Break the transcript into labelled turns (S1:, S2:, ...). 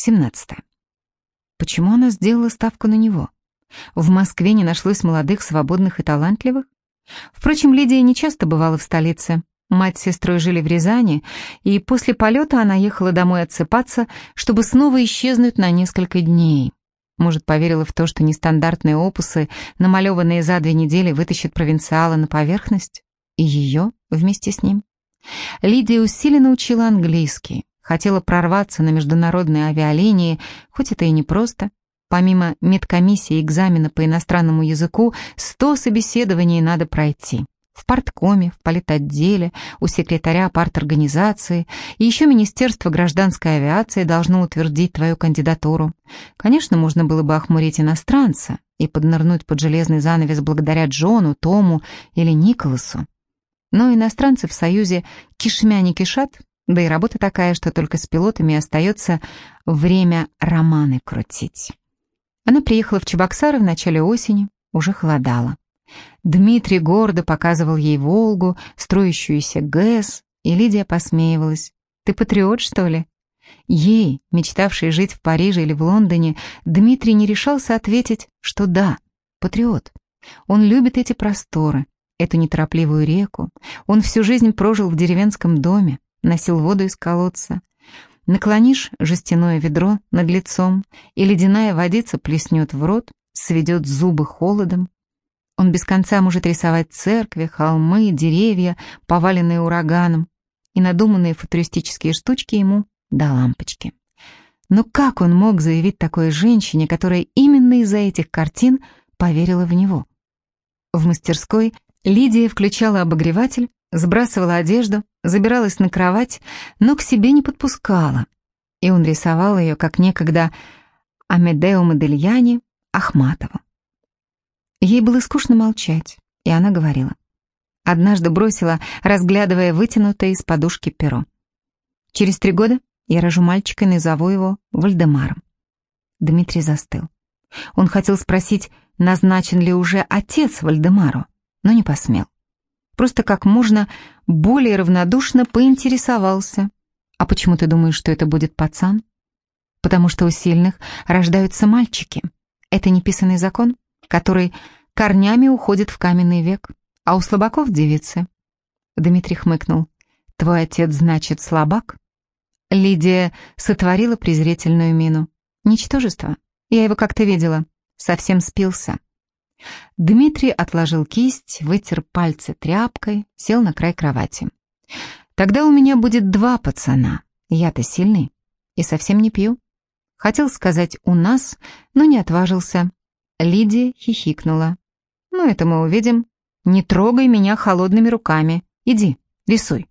S1: 17. Почему она сделала ставку на него? В Москве не нашлось молодых, свободных и талантливых? Впрочем, Лидия не часто бывала в столице. Мать с сестрой жили в Рязани, и после полета она ехала домой отсыпаться, чтобы снова исчезнуть на несколько дней. Может, поверила в то, что нестандартные опусы, намалеванные за две недели, вытащат провинциала на поверхность? И ее вместе с ним? Лидия усиленно учила английский, хотела прорваться на международные авиалинии, хоть это и непросто. Помимо медкомиссии экзамена по иностранному языку, сто собеседований надо пройти. В парткоме, в политотделе, у секретаря парторганизации, и еще Министерство гражданской авиации должно утвердить твою кандидатуру. Конечно, можно было бы охмурить иностранца и поднырнуть под железный занавес благодаря Джону, Тому или Николасу. Но иностранцы в Союзе кишмя не кишат, да и работа такая, что только с пилотами остается время романы крутить. Она приехала в Чебоксары в начале осени, уже холодало. Дмитрий гордо показывал ей Волгу, строящуюся ГЭС, и Лидия посмеивалась. «Ты патриот, что ли?» Ей, мечтавшей жить в Париже или в Лондоне, Дмитрий не решался ответить, что да, патриот. Он любит эти просторы, эту неторопливую реку. Он всю жизнь прожил в деревенском доме носил воду из колодца. Наклонишь жестяное ведро над лицом, и ледяная водица плеснет в рот, сведет зубы холодом. Он без конца может рисовать церкви, холмы, деревья, поваленные ураганом, и надуманные футуристические штучки ему до лампочки. Но как он мог заявить такой женщине, которая именно из-за этих картин поверила в него? В мастерской Лидия включала обогреватель, сбрасывала одежду, забиралась на кровать, но к себе не подпускала. И он рисовал ее, как некогда Амедео Модельяне Ахматову. Ей было скучно молчать, и она говорила. Однажды бросила, разглядывая вытянутое из подушки перо. «Через три года я рожу мальчика и назову его Вальдемаром». Дмитрий застыл. Он хотел спросить, назначен ли уже отец Вальдемару, но не посмел просто как можно более равнодушно поинтересовался. «А почему ты думаешь, что это будет пацан?» «Потому что у сильных рождаются мальчики. Это неписанный закон, который корнями уходит в каменный век, а у слабаков девицы». Дмитрий хмыкнул. «Твой отец, значит, слабак?» Лидия сотворила презрительную мину. «Ничтожество. Я его как-то видела. Совсем спился. Дмитрий отложил кисть, вытер пальцы тряпкой, сел на край кровати. «Тогда у меня будет два пацана. Я-то сильный и совсем не пью». Хотел сказать «у нас», но не отважился. Лидия хихикнула. «Ну, это мы увидим. Не трогай меня холодными руками. Иди, рисуй».